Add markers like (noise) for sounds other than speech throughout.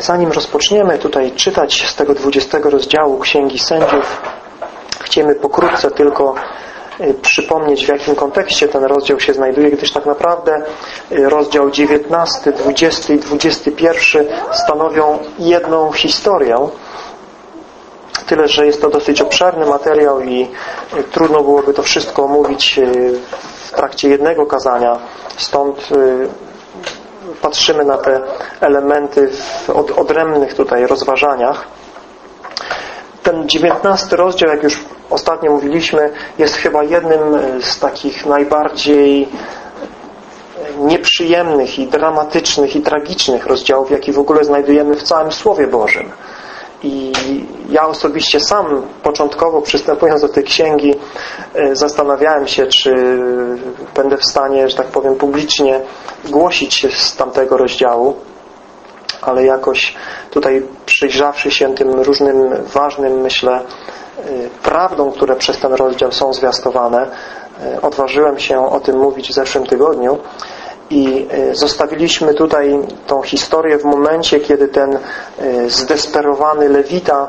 Zanim rozpoczniemy tutaj czytać z tego 20 rozdziału Księgi Sędziów, chcemy pokrótce tylko y, przypomnieć w jakim kontekście ten rozdział się znajduje, gdyż tak naprawdę y, rozdział 19, 20 i 21 stanowią jedną historię. Tyle, że jest to dosyć obszerny materiał i y, trudno byłoby to wszystko omówić w trakcie jednego kazania. Stąd patrzymy na te elementy w odrębnych tutaj rozważaniach. Ten dziewiętnasty rozdział, jak już ostatnio mówiliśmy, jest chyba jednym z takich najbardziej nieprzyjemnych i dramatycznych i tragicznych rozdziałów, jaki w ogóle znajdujemy w całym Słowie Bożym. I ja osobiście sam początkowo przystępując do tej księgi e, zastanawiałem się, czy będę w stanie, że tak powiem, publicznie głosić z tamtego rozdziału, ale jakoś tutaj przyjrzawszy się tym różnym ważnym, myślę, e, prawdom, które przez ten rozdział są zwiastowane, e, odważyłem się o tym mówić w zeszłym tygodniu i e, zostawiliśmy tutaj tą historię w momencie, kiedy ten e, zdesperowany Lewita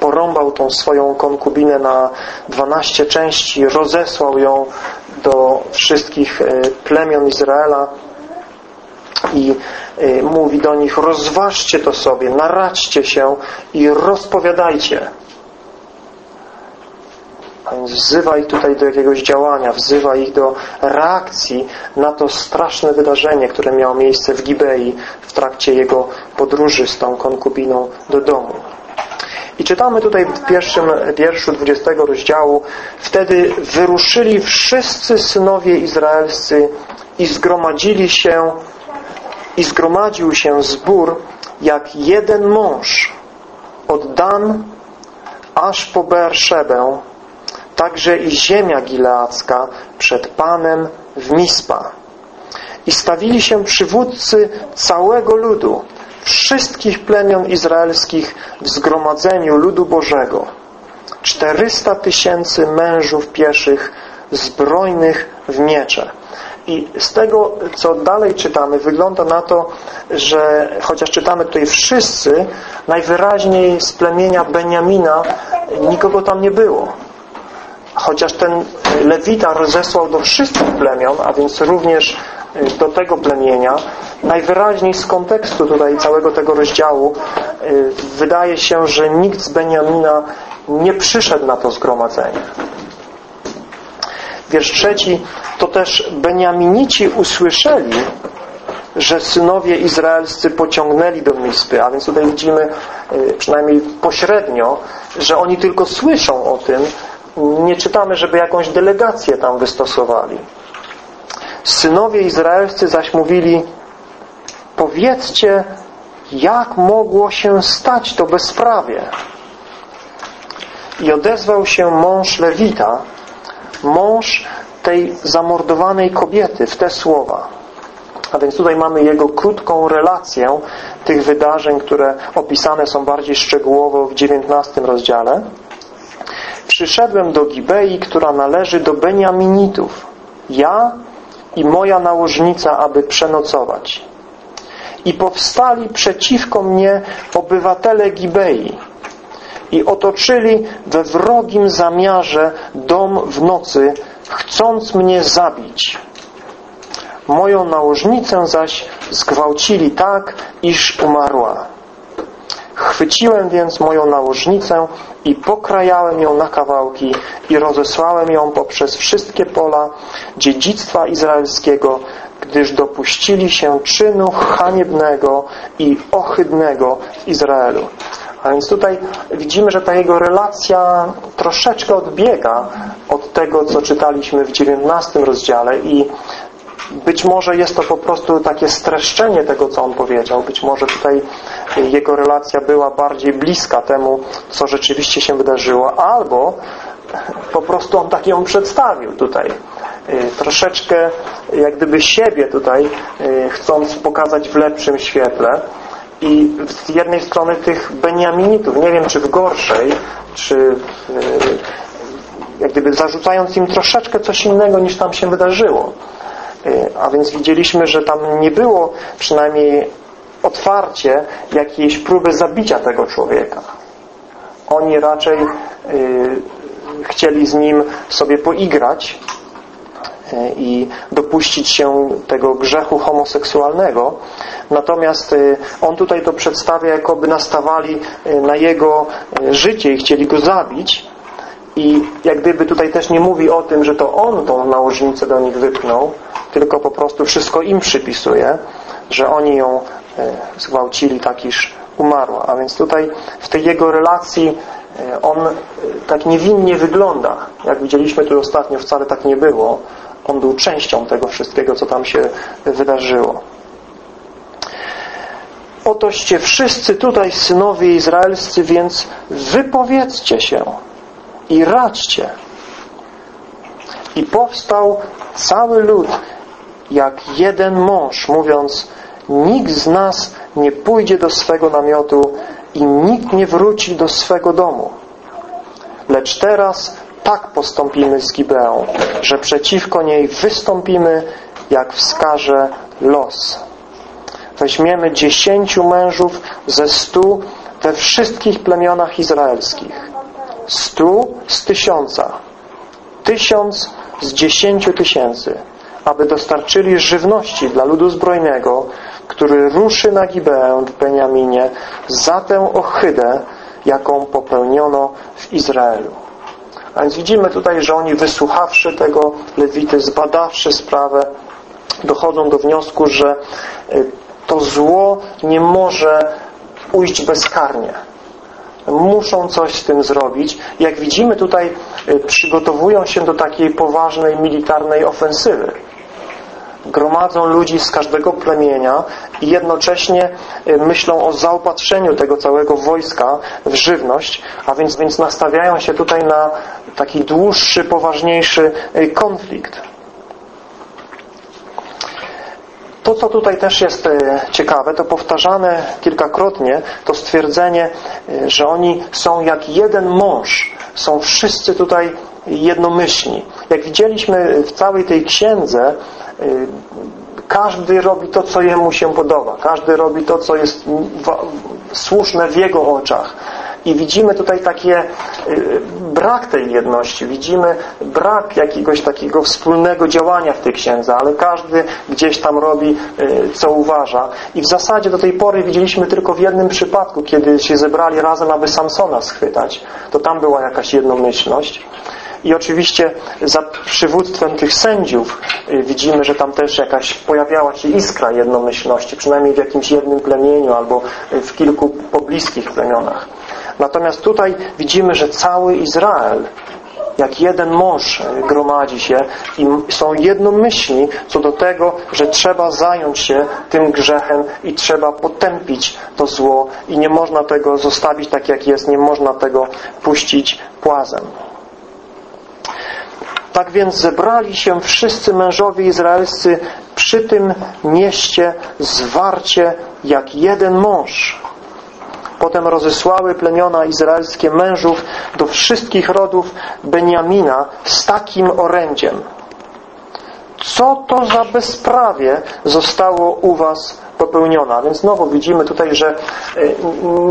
porąbał tą swoją konkubinę na 12 części, rozesłał ją do wszystkich e, plemion Izraela i mówi do nich rozważcie to sobie, naradźcie się i rozpowiadajcie więc wzywa ich tutaj do jakiegoś działania, wzywa ich do reakcji na to straszne wydarzenie, które miało miejsce w Gibei w trakcie jego podróży z tą konkubiną do domu. I czytamy tutaj w pierwszym wierszu 20 rozdziału Wtedy wyruszyli wszyscy synowie izraelscy i zgromadzili się i zgromadził się zbór jak jeden mąż od Dan aż po Beerszebę także i ziemia gileacka przed Panem w Mispa. I stawili się przywódcy całego ludu, wszystkich plemion izraelskich w zgromadzeniu ludu Bożego. Czterysta tysięcy mężów pieszych, zbrojnych w miecze. I z tego, co dalej czytamy, wygląda na to, że chociaż czytamy tutaj wszyscy, najwyraźniej z plemienia Beniamina nikogo tam nie było chociaż ten Lewita rozesłał do wszystkich plemion, a więc również y, do tego plemienia, najwyraźniej z kontekstu tutaj całego tego rozdziału y, wydaje się, że nikt z Beniamina nie przyszedł na to zgromadzenie. Wiersz trzeci, to też Beniaminici usłyszeli, że synowie izraelscy pociągnęli do Mispy, a więc tutaj widzimy y, przynajmniej pośrednio, że oni tylko słyszą o tym, nie czytamy, żeby jakąś delegację tam wystosowali. Synowie izraelscy zaś mówili powiedzcie, jak mogło się stać to bezprawie. I odezwał się mąż Lewita, mąż tej zamordowanej kobiety w te słowa. A więc tutaj mamy jego krótką relację tych wydarzeń, które opisane są bardziej szczegółowo w dziewiętnastym rozdziale przyszedłem do Gibei, która należy do Beniaminitów, ja i moja nałożnica, aby przenocować. I powstali przeciwko mnie obywatele Gibei i otoczyli we wrogim zamiarze dom w nocy, chcąc mnie zabić. Moją nałożnicę zaś zgwałcili tak, iż umarła. Chwyciłem więc moją nałożnicę i pokrajałem ją na kawałki i rozesłałem ją poprzez wszystkie pola dziedzictwa izraelskiego, gdyż dopuścili się czynu haniebnego i ohydnego w Izraelu. A więc tutaj widzimy, że ta jego relacja troszeczkę odbiega od tego, co czytaliśmy w dziewiętnastym rozdziale i być może jest to po prostu takie streszczenie tego, co on powiedział. Być może tutaj jego relacja była bardziej bliska temu, co rzeczywiście się wydarzyło, albo po prostu on tak ją przedstawił tutaj. Y, troszeczkę jak gdyby siebie tutaj y, chcąc pokazać w lepszym świetle i z jednej strony tych Beniaminitów, nie wiem czy w gorszej, czy y, jak gdyby zarzucając im troszeczkę coś innego niż tam się wydarzyło. A więc widzieliśmy, że tam nie było przynajmniej otwarcie jakiejś próby zabicia tego człowieka. Oni raczej y, chcieli z nim sobie poigrać y, i dopuścić się tego grzechu homoseksualnego. Natomiast y, on tutaj to przedstawia, jakoby nastawali na jego życie i chcieli go zabić. I jak gdyby tutaj też nie mówi o tym, że to on tą nałożnicę do nich wypnął, tylko po prostu wszystko im przypisuje, że oni ją zgwałcili tak, iż umarła. A więc tutaj w tej jego relacji e, on e, tak niewinnie wygląda. Jak widzieliśmy tu ostatnio, wcale tak nie było. On był częścią tego wszystkiego, co tam się wydarzyło. Otoście wszyscy tutaj synowie izraelscy, więc wypowiedzcie się i radźcie. I powstał cały lud jak jeden mąż, mówiąc nikt z nas nie pójdzie do swego namiotu i nikt nie wróci do swego domu. Lecz teraz tak postąpimy z Gibeą, że przeciwko niej wystąpimy, jak wskaże los. Weźmiemy dziesięciu mężów ze stu we wszystkich plemionach izraelskich. Stu z tysiąca. Tysiąc z dziesięciu tysięcy aby dostarczyli żywności dla ludu zbrojnego, który ruszy na Gibeę w Beniaminie za tę ohydę, jaką popełniono w Izraelu. A więc widzimy tutaj, że oni wysłuchawszy tego Lewity, zbadawszy sprawę, dochodzą do wniosku, że y, to zło nie może ujść bezkarnie. Muszą coś z tym zrobić. Jak widzimy tutaj, y, przygotowują się do takiej poważnej militarnej ofensywy gromadzą ludzi z każdego plemienia i jednocześnie y, myślą o zaopatrzeniu tego całego wojska w żywność, a więc, więc nastawiają się tutaj na taki dłuższy, poważniejszy y, konflikt. To, co tutaj też jest y, ciekawe, to powtarzane kilkakrotnie to stwierdzenie, że oni są jak jeden mąż. Są wszyscy tutaj jednomyślni. Jak widzieliśmy w całej tej księdze, każdy robi to, co jemu się podoba. Każdy robi to, co jest słuszne w jego oczach. I widzimy tutaj takie y, brak tej jedności, widzimy brak jakiegoś takiego wspólnego działania w tej księdze, ale każdy gdzieś tam robi, y, co uważa. I w zasadzie do tej pory widzieliśmy tylko w jednym przypadku, kiedy się zebrali razem, aby Samsona schwytać. To tam była jakaś jednomyślność. I oczywiście za przywództwem tych sędziów y, widzimy, że tam też jakaś pojawiała się iskra jednomyślności, przynajmniej w jakimś jednym plemieniu albo w kilku pobliskich plemionach. Natomiast tutaj widzimy, że cały Izrael jak jeden mąż y, gromadzi się i są jednomyślni co do tego, że trzeba zająć się tym grzechem i trzeba potępić to zło i nie można tego zostawić tak jak jest, nie można tego puścić płazem. Tak więc zebrali się wszyscy mężowie izraelscy przy tym mieście zwarcie jak jeden mąż. Potem rozesłały plemiona izraelskie mężów do wszystkich rodów Beniamina z takim orędziem. Co to za bezprawie zostało u was popełnione? Więc znowu widzimy tutaj, że e,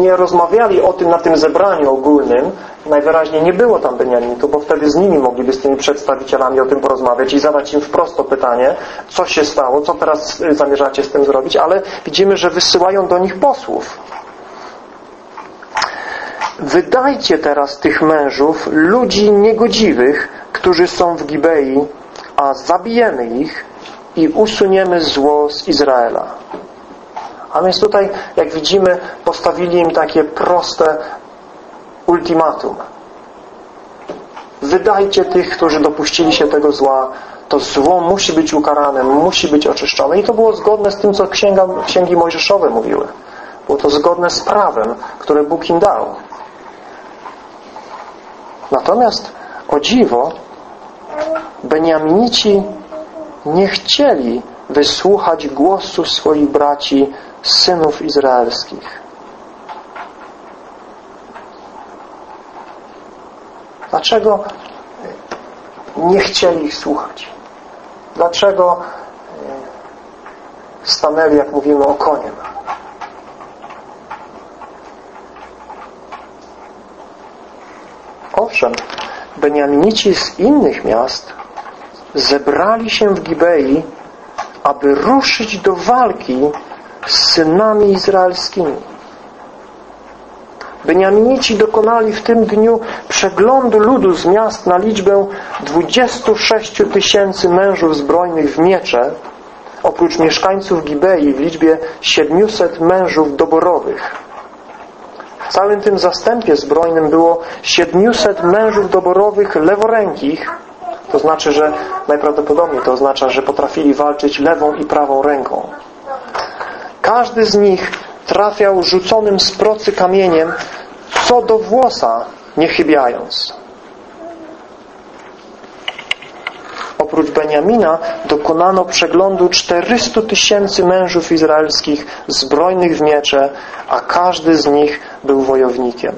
nie rozmawiali o tym na tym zebraniu ogólnym, najwyraźniej nie było tam Beniaminów, bo wtedy z nimi mogliby z tymi przedstawicielami o tym porozmawiać i zadać im wprost to pytanie, co się stało, co teraz zamierzacie z tym zrobić, ale widzimy, że wysyłają do nich posłów. Wydajcie teraz tych mężów, ludzi niegodziwych, którzy są w Gibei, a zabijemy ich i usuniemy zło z Izraela. A więc tutaj, jak widzimy, postawili im takie proste ultimatum. Wydajcie tych, którzy dopuścili się tego zła. To zło musi być ukarane, musi być oczyszczone. I to było zgodne z tym, co księga, księgi mojżeszowe mówiły. Było to zgodne z prawem, które Bóg im dał. Natomiast, o dziwo, Beniaminici nie chcieli wysłuchać głosu swoich braci, synów izraelskich. Dlaczego nie chcieli ich słuchać? Dlaczego e, stanęli, jak mówimy, o koniem? Owszem, Beniaminici z innych miast zebrali się w Gibei aby ruszyć do walki z synami izraelskimi. Beniaminici dokonali w tym dniu przeglądu ludu z miast na liczbę 26 tysięcy mężów zbrojnych w miecze, oprócz mieszkańców Gibei w liczbie 700 mężów doborowych. W całym tym zastępie zbrojnym było 700 mężów doborowych leworękich, to znaczy, że najprawdopodobniej to oznacza, że potrafili walczyć lewą i prawą ręką. Każdy z nich trafiał rzuconym z procy kamieniem co do włosa, nie chybiając. Oprócz Beniamina dokonano przeglądu 400 tysięcy mężów izraelskich zbrojnych w miecze, a każdy z nich był wojownikiem.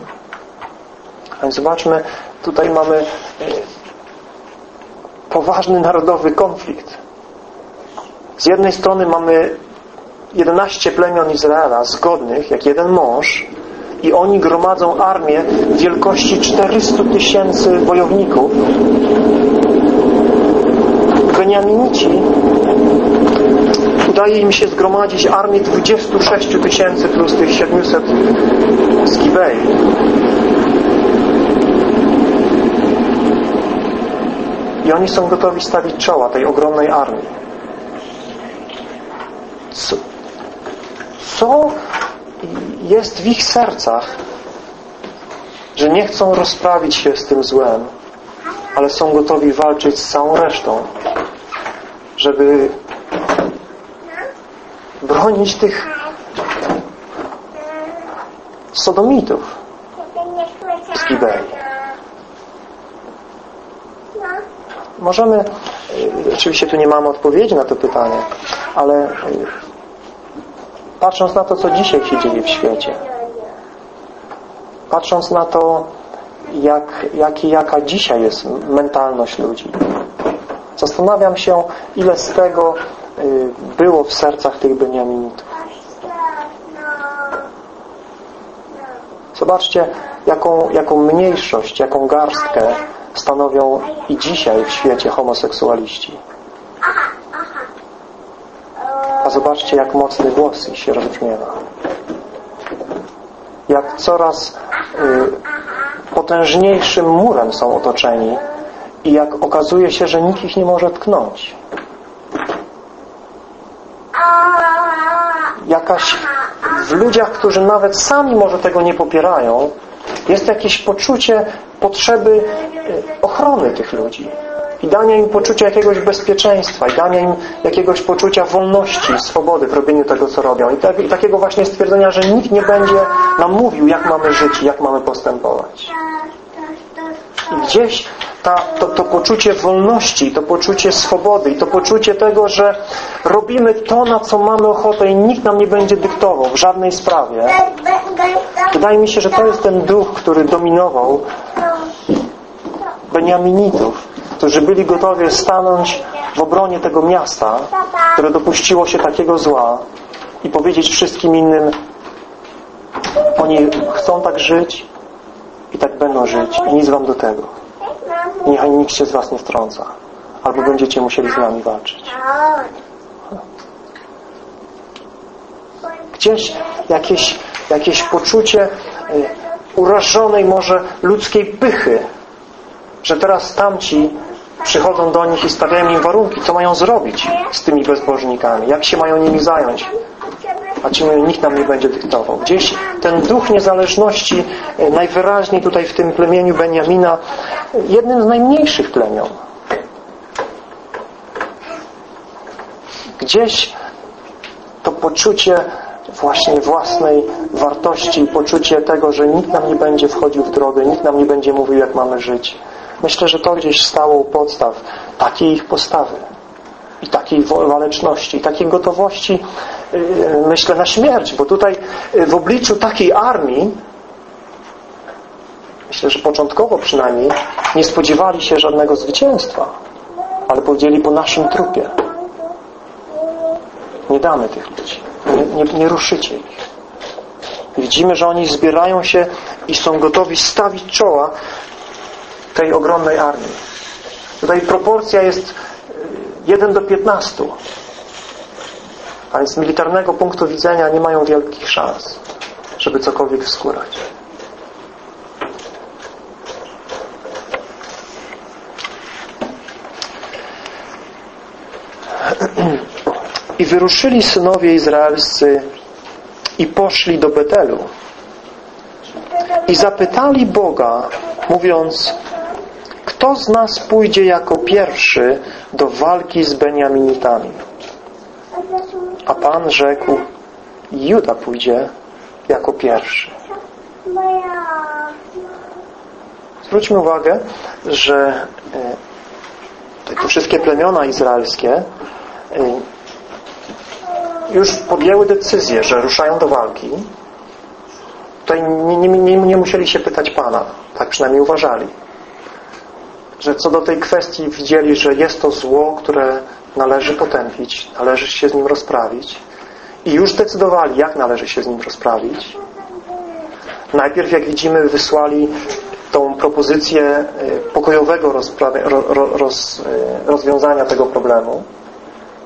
A więc zobaczmy, tutaj mamy e, poważny narodowy konflikt. Z jednej strony mamy 11 plemion Izraela zgodnych, jak jeden mąż i oni gromadzą armię wielkości 400 tysięcy wojowników. Beniaminici udaje im się zgromadzić armię 26 tysięcy plus tych 700 z Gibei. I oni są gotowi stawić czoła tej ogromnej armii. Co, co jest w ich sercach, że nie chcą rozprawić się z tym złem, ale są gotowi walczyć z całą resztą, żeby bronić tych sodomitów z Gibei. Możemy, e, oczywiście tu nie mamy odpowiedzi na to pytanie, ale e, patrząc na to, co dzisiaj się dzieje w świecie, patrząc na to, jak, jak, jaka dzisiaj jest mentalność ludzi, zastanawiam się, ile z tego y, było w sercach tych Beniaminitów. Zobaczcie, jaką, jaką mniejszość, jaką garstkę stanowią i dzisiaj w świecie homoseksualiści. A zobaczcie, jak mocny głos ich się rozbrzmiewa. Jak coraz y, potężniejszym murem są otoczeni i jak okazuje się, że nikt ich nie może tknąć. Jakaś w ludziach, którzy nawet sami może tego nie popierają, jest jakieś poczucie potrzeby y, ochrony tych ludzi i dania im poczucia jakiegoś bezpieczeństwa i dania im jakiegoś poczucia wolności, swobody w robieniu tego, co robią. I, tak, i takiego właśnie stwierdzenia, że nikt nie będzie nam mówił, jak mamy żyć jak mamy postępować. I gdzieś ta, to, to poczucie wolności, to poczucie swobody i to poczucie tego, że robimy to, na co mamy ochotę i nikt nam nie będzie dyktował w żadnej sprawie. Wydaje mi się, że to jest ten duch, który dominował Beniaminitów którzy byli gotowi stanąć w obronie tego miasta, które dopuściło się takiego zła i powiedzieć wszystkim innym oni chcą tak żyć i tak będą żyć i nic wam do tego. Niechaj nikt się z was nie wtrąca. Albo będziecie musieli z nami walczyć. Gdzieś jakieś, jakieś poczucie y, urażonej może ludzkiej pychy, że teraz tamci przychodzą do nich i stawiają im warunki, co mają zrobić z tymi bezbożnikami, jak się mają nimi zająć. A ci mówią, nikt nam nie będzie dyktował. Gdzieś ten duch niezależności e, najwyraźniej tutaj w tym plemieniu Beniamina, jednym z najmniejszych plemion. Gdzieś to poczucie właśnie własnej wartości i poczucie tego, że nikt nam nie będzie wchodził w drogę, nikt nam nie będzie mówił, jak mamy żyć Myślę, że to gdzieś stało u podstaw takiej ich postawy i takiej waleczności, i takiej gotowości, y, myślę, na śmierć, bo tutaj y, w obliczu takiej armii myślę, że początkowo przynajmniej nie spodziewali się żadnego zwycięstwa, ale powiedzieli po naszym trupie. Nie damy tych ludzi. Nie, nie, nie ruszycie ich. Widzimy, że oni zbierają się i są gotowi stawić czoła tej ogromnej armii. Tutaj proporcja jest 1 do 15. A więc z militarnego punktu widzenia nie mają wielkich szans, żeby cokolwiek wskórać. (clears throat) I wyruszyli synowie izraelscy i poszli do Betelu. I zapytali Boga, mówiąc, kto z nas pójdzie jako pierwszy do walki z Beniaminitami? A Pan rzekł, Juda pójdzie jako pierwszy. Zwróćmy uwagę, że e, te wszystkie plemiona izraelskie e, już podjęły decyzję, że ruszają do walki. Tutaj nie, nie, nie, nie musieli się pytać Pana. Tak przynajmniej uważali. Że co do tej kwestii widzieli, że jest to zło, które należy potępić, należy się z nim rozprawić. I już decydowali, jak należy się z nim rozprawić. Najpierw, jak widzimy, wysłali tą propozycję e, pokojowego e, rozwiązania tego problemu.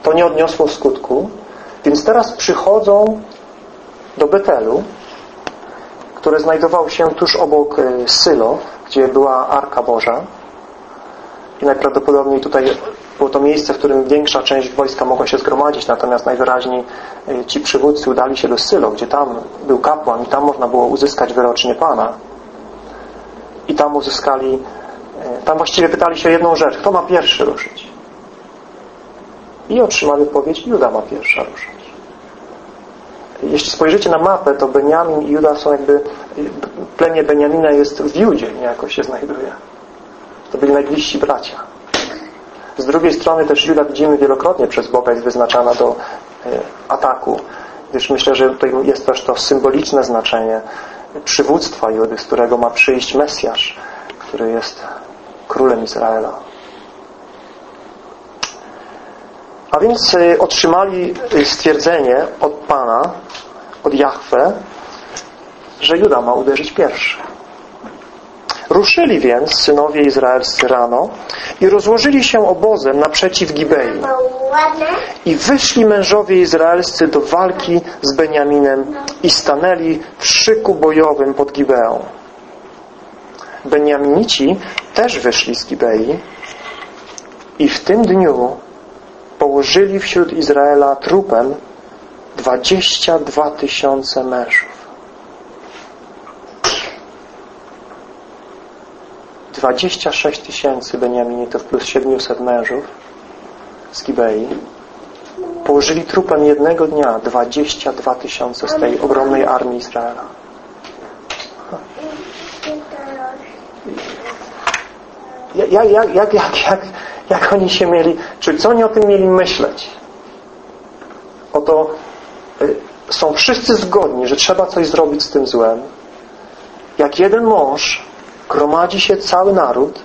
To nie odniosło skutku. Więc teraz przychodzą do Betelu, które znajdował się tuż obok e, Sylo, gdzie była Arka Boża. I najprawdopodobniej tutaj było to miejsce, w którym większa część wojska mogła się zgromadzić, natomiast najwyraźniej ci przywódcy udali się do Sylo, gdzie tam był kapłan i tam można było uzyskać wyrocznie Pana. I tam uzyskali, e, tam właściwie pytali się jedną rzecz, kto ma pierwszy ruszyć? I otrzymali odpowiedź, Juda ma pierwsza ruszyć. Jeśli spojrzycie na mapę, to Beniamin i Juda są jakby, plemię Beniamina jest w Judzie, niejako się znajduje. To byli najbliżsi bracia. Z drugiej strony też Juda widzimy wielokrotnie przez Boga jest wyznaczana do e, ataku, gdyż myślę, że tutaj jest też to symboliczne znaczenie przywództwa Judy, z którego ma przyjść Mesjasz, który jest królem Izraela. A więc y, otrzymali y, stwierdzenie od Pana, od Jahwe, że Juda ma uderzyć pierwszy. Ruszyli więc synowie izraelscy rano i rozłożyli się obozem naprzeciw Gibei. I wyszli mężowie izraelscy do walki z Beniaminem i stanęli w szyku bojowym pod Gibeą. Beniaminici też wyszli z Gibei i w tym dniu położyli wśród Izraela trupem 22 tysiące mężów. 26 tysięcy Beniaminitów plus 700 mężów z Gibei położyli trupem jednego dnia 22 tysiące z tej ogromnej armii Izraela. Jak, jak, jak, jak, jak, jak oni się mieli, czy co oni o tym mieli myśleć? Oto y, są wszyscy zgodni, że trzeba coś zrobić z tym złem. Jak jeden mąż gromadzi się cały naród,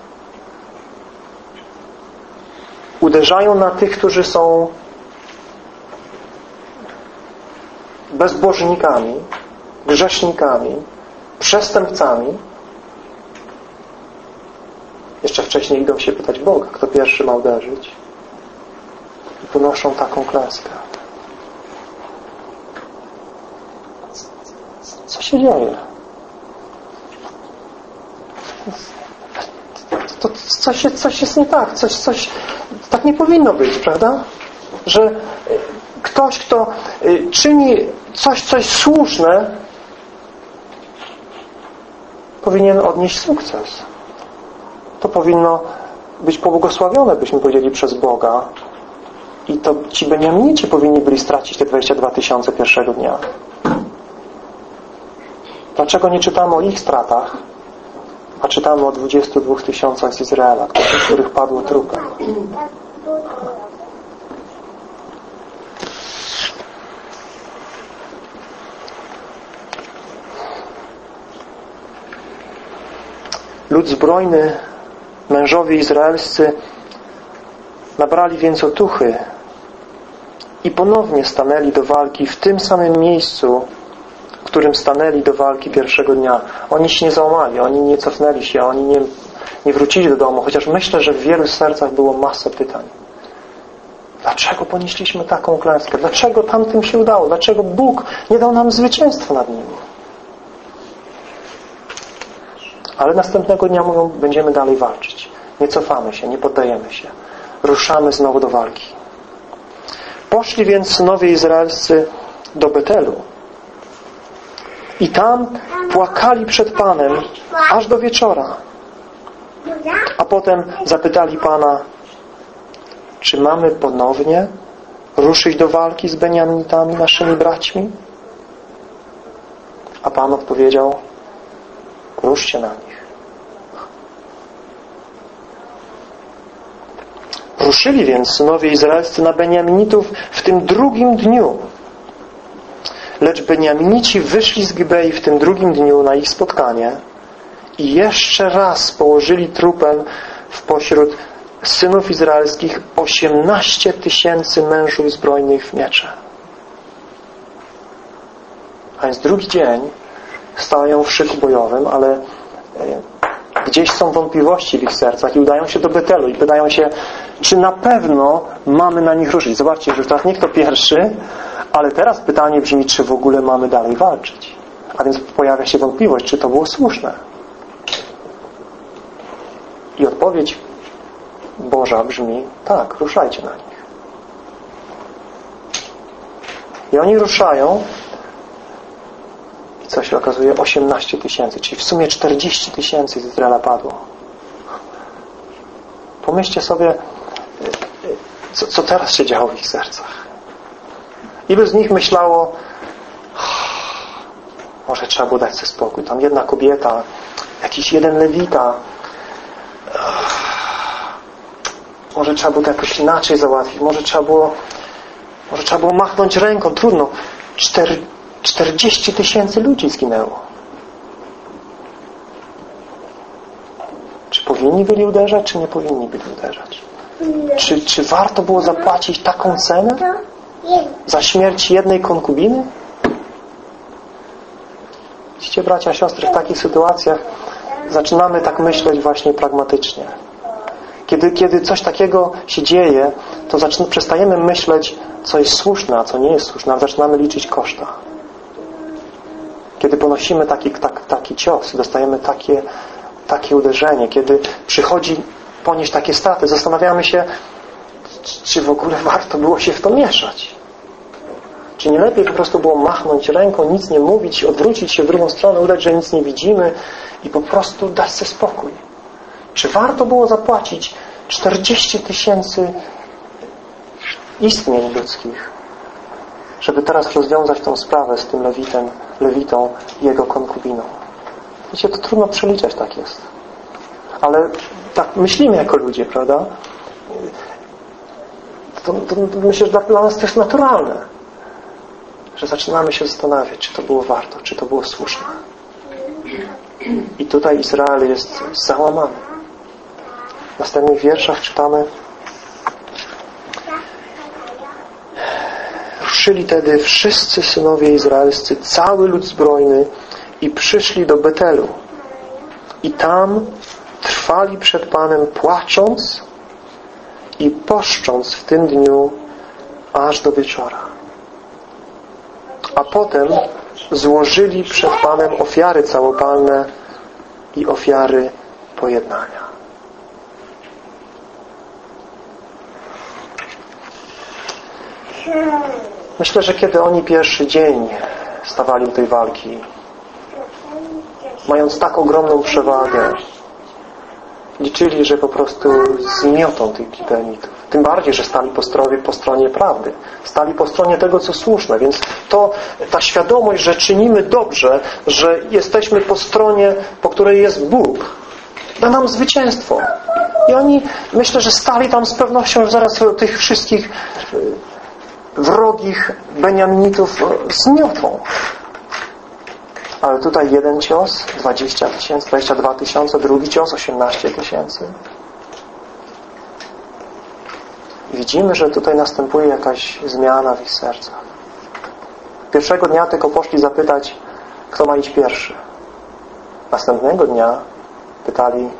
uderzają na tych, którzy są bezbożnikami, grzesznikami, przestępcami, jeszcze wcześniej idą się pytać Boga, kto pierwszy ma uderzyć. I ponoszą taką klęskę. Co się dzieje? To coś, coś jest nie tak. Coś, coś tak nie powinno być, prawda? Że ktoś, kto y, czyni coś, coś słuszne powinien odnieść sukces to powinno być pobłogosławione, byśmy powiedzieli, przez Boga. I to ci Beniaminici powinni byli stracić te 22 tysiące pierwszego dnia. Dlaczego nie czytamy o ich stratach, a czytamy o 22 tysiącach z Izraela, których padło trupem? Lud zbrojny Mężowie izraelscy nabrali więc otuchy i ponownie stanęli do walki w tym samym miejscu, którym stanęli do walki pierwszego dnia. Oni się nie załamali, oni nie cofnęli się, oni nie, nie wrócili do domu, chociaż myślę, że w wielu sercach było masę pytań. Dlaczego ponieśliśmy taką klęskę? Dlaczego tamtym się udało? Dlaczego Bóg nie dał nam zwycięstwa nad nimi? Ale następnego dnia mówią, będziemy dalej walczyć. Nie cofamy się, nie poddajemy się. Ruszamy znowu do walki. Poszli więc synowie izraelscy do Betelu. I tam płakali przed Panem aż do wieczora. A potem zapytali Pana, czy mamy ponownie ruszyć do walki z Beniaminitami, naszymi braćmi? A Pan odpowiedział, ruszcie na nich. Ruszyli więc synowie izraelscy na Beniaminitów w tym drugim dniu. Lecz Beniaminici wyszli z Gibei w tym drugim dniu na ich spotkanie i jeszcze raz położyli trupem w pośród synów izraelskich 18 tysięcy mężów zbrojnych w miecze. A więc drugi dzień stają w szyku bojowym, ale e, gdzieś są wątpliwości w ich sercach i udają się do Betelu i pytają się, czy na pewno mamy na nich ruszyć. Zobaczcie, że teraz nie kto pierwszy, ale teraz pytanie brzmi, czy w ogóle mamy dalej walczyć. A więc pojawia się wątpliwość, czy to było słuszne. I odpowiedź Boża brzmi, tak, ruszajcie na nich. I oni ruszają i co się okazuje? 18 tysięcy, czyli w sumie 40 tysięcy z Izraela padło. Pomyślcie sobie, co, co teraz się działo w ich sercach. Ilu z nich myślało, może trzeba było dać sobie spokój. Tam jedna kobieta, jakiś jeden lewita, może trzeba było to jakoś inaczej załatwić. Może trzeba było, może trzeba było machnąć ręką. Trudno. Czter, 40 tysięcy ludzi zginęło. Czy powinni byli uderzać, czy nie powinni byli uderzać? Czy, czy warto było zapłacić taką cenę za śmierć jednej konkubiny? Widzicie, bracia, siostry, w takich sytuacjach zaczynamy tak myśleć właśnie pragmatycznie. Kiedy, kiedy coś takiego się dzieje, to zaczyna, przestajemy myśleć, co jest słuszne, a co nie jest słuszne, a zaczynamy liczyć koszta. Kiedy ponosimy taki, tak, taki cios, dostajemy takie, takie uderzenie, kiedy przychodzi ponieść takie straty, zastanawiamy się, czy w ogóle warto było się w to mieszać. Czy nie lepiej po prostu było machnąć ręką, nic nie mówić, odwrócić się w drugą stronę, udać, że nic nie widzimy i po prostu dać sobie spokój. Czy warto było zapłacić 40 tysięcy istnień ludzkich, żeby teraz rozwiązać tą sprawę z tym Lewitem, Lewitą i jego konkubiną? Wiecie, to trudno przeliczać, tak jest. Ale tak myślimy jako ludzie, prawda? To, to, myślę, że dla nas to jest naturalne, że zaczynamy się zastanawiać, czy to było warto, czy to było słuszne. I tutaj Izrael jest załamany. W następnych wierszach czytamy Ruszyli tedy wszyscy synowie izraelscy, cały lud zbrojny i przyszli do Betelu. I tam trwali przed Panem płacząc i poszcząc w tym dniu aż do wieczora. A potem złożyli przed Panem ofiary całopalne i ofiary pojednania. Myślę, że kiedy oni pierwszy dzień stawali do tej walki, mając tak ogromną przewagę, liczyli, że po prostu zmiotą tych gibeonitów. Tym bardziej, że stali po stronie, po stronie prawdy. Stali po stronie tego, co słuszne. Więc to, ta świadomość, że czynimy dobrze, że jesteśmy po stronie, po której jest Bóg, da nam zwycięstwo. I oni, myślę, że stali tam z pewnością, że zaraz tych wszystkich wrogich Beniaminitów zmiotą. Ale tutaj jeden cios, 20 tysięcy, 22 tysiące, drugi cios, 18 tysięcy. Widzimy, że tutaj następuje jakaś zmiana w ich sercach. Pierwszego dnia tylko poszli zapytać, kto ma iść pierwszy. Następnego dnia pytali,